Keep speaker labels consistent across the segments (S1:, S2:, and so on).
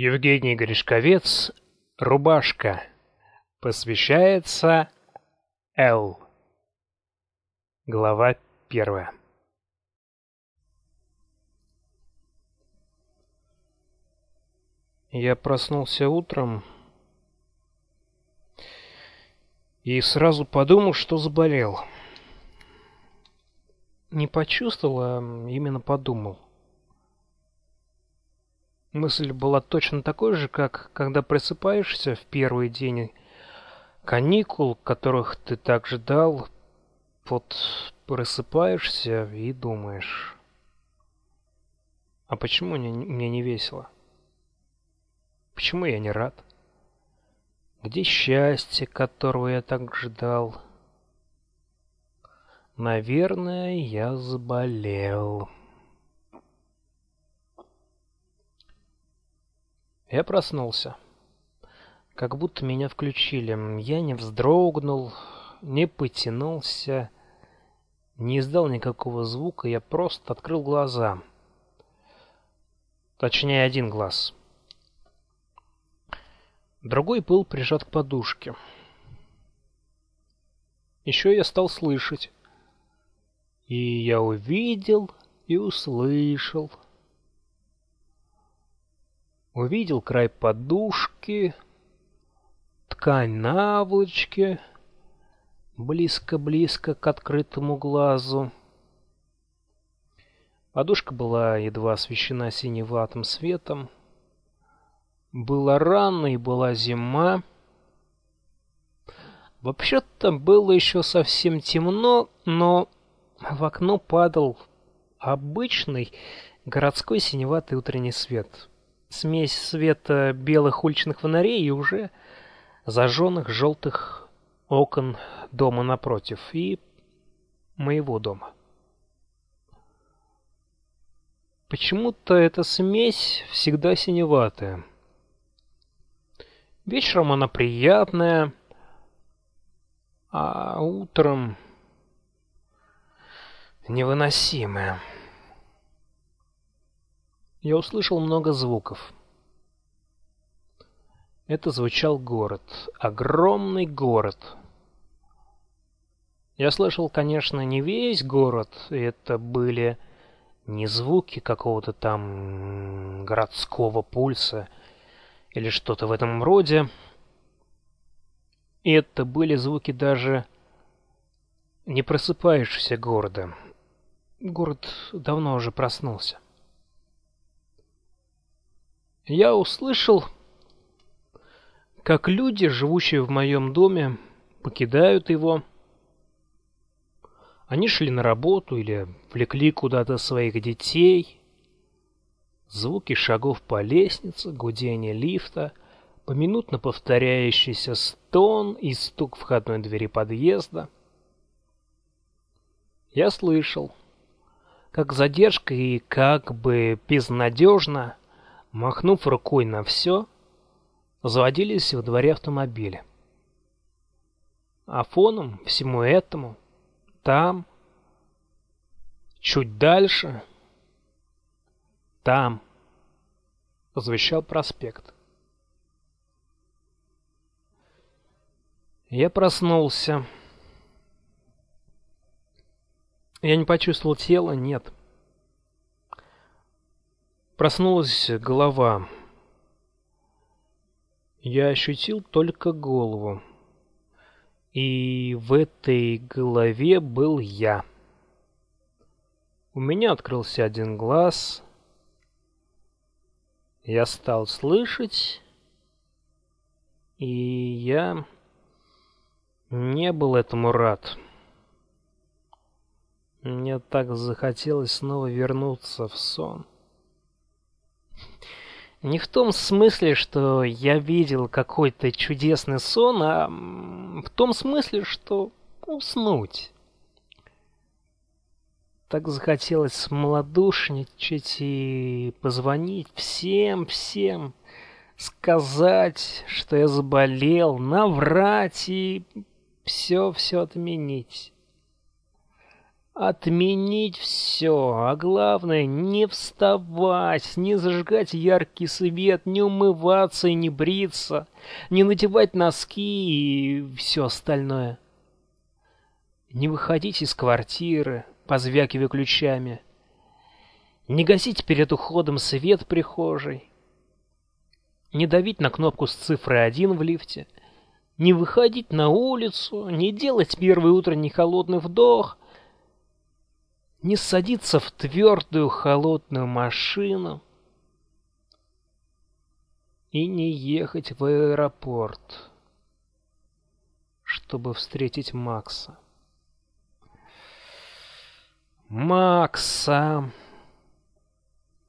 S1: Евгений Гришковец «Рубашка» посвящается Л. Глава первая Я проснулся утром и сразу подумал, что заболел. Не почувствовал, а именно подумал. Мысль была точно такой же, как когда просыпаешься в первый день каникул, которых ты так ждал, вот просыпаешься и думаешь, а почему мне, мне не весело? Почему я не рад? Где счастье, которого я так ждал? Наверное, я заболел. Я проснулся. Как будто меня включили. Я не вздрогнул, не потянулся, не издал никакого звука, я просто открыл глаза. Точнее, один глаз. Другой был прижат к подушке. Еще я стал слышать. И я увидел и услышал увидел край подушки, ткань наволочки, близко-близко к открытому глазу. Подушка была едва освещена синеватым светом. Было рано и была зима. Вообще-то было еще совсем темно, но в окно падал обычный городской синеватый утренний свет смесь света белых уличных фонарей и уже зажженных желтых окон дома напротив и моего дома. Почему-то эта смесь всегда синеватая. Вечером она приятная, а утром невыносимая я услышал много звуков. Это звучал город, огромный город. Я слышал, конечно, не весь город, это были не звуки какого-то там городского пульса или что-то в этом роде. Это были звуки даже не просыпающегося города. Город давно уже проснулся я услышал, как люди, живущие в моем доме, покидают его. Они шли на работу или влекли куда-то своих детей. Звуки шагов по лестнице, гудение лифта, поминутно повторяющийся стон и стук входной двери подъезда. Я слышал, как задержка и как бы безнадежно Махнув рукой на все, заводились во дворе автомобили. А фоном всему этому там чуть дальше там возвещал проспект. Я проснулся. Я не почувствовал тела, нет. Проснулась голова. Я ощутил только голову. И в этой голове был я. У меня открылся один глаз. Я стал слышать, и я не был этому рад. Мне так захотелось снова вернуться в сон. Не в том смысле, что я видел какой-то чудесный сон, а в том смысле, что уснуть. Так захотелось смолодушничать и позвонить всем, всем, сказать, что я заболел, наврать и все-все отменить. Отменить все, а главное не вставать, не зажигать яркий свет, не умываться и не бриться, не надевать носки и все остальное. Не выходить из квартиры, позвякивая ключами. Не гасить перед уходом свет прихожей. Не давить на кнопку с цифрой один в лифте. Не выходить на улицу, не делать первый утренний холодный вдох — не садиться в твердую холодную машину и не ехать в аэропорт, чтобы встретить Макса. Макса,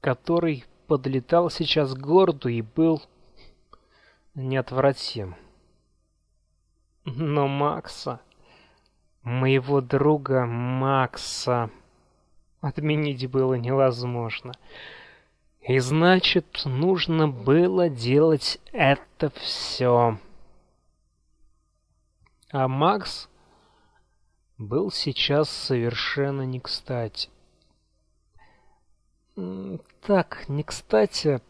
S1: который подлетал сейчас к городу и был неотвратим. Но Макса, моего друга Макса, отменить было невозможно. И значит, нужно было делать это все. А Макс был сейчас совершенно не кстати. Так, не кстати,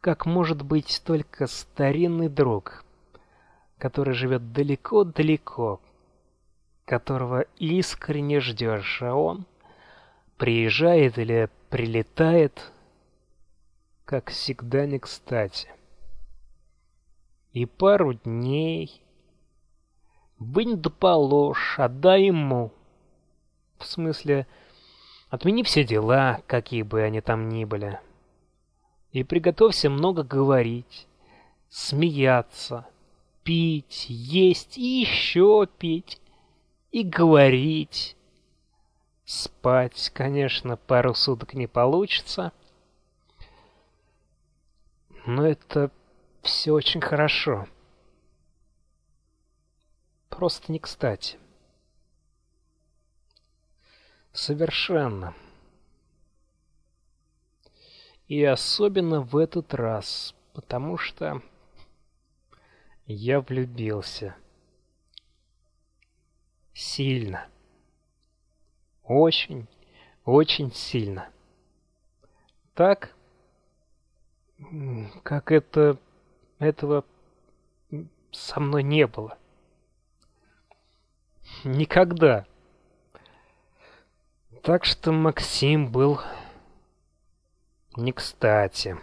S1: как может быть только старинный друг, который живет далеко-далеко, которого искренне ждешь, а он приезжает или прилетает, как всегда не кстати. И пару дней бынь да положь, отдай ему. В смысле, отмени все дела, какие бы они там ни были. И приготовься много говорить, смеяться, пить, есть и еще пить, и говорить Спать, конечно, пару суток не получится. Но это все очень хорошо. Просто не кстати. Совершенно. И особенно в этот раз, потому что я влюбился. Сильно. Очень, очень сильно. Так, как это этого со мной не было. Никогда. Так что Максим был не кстати.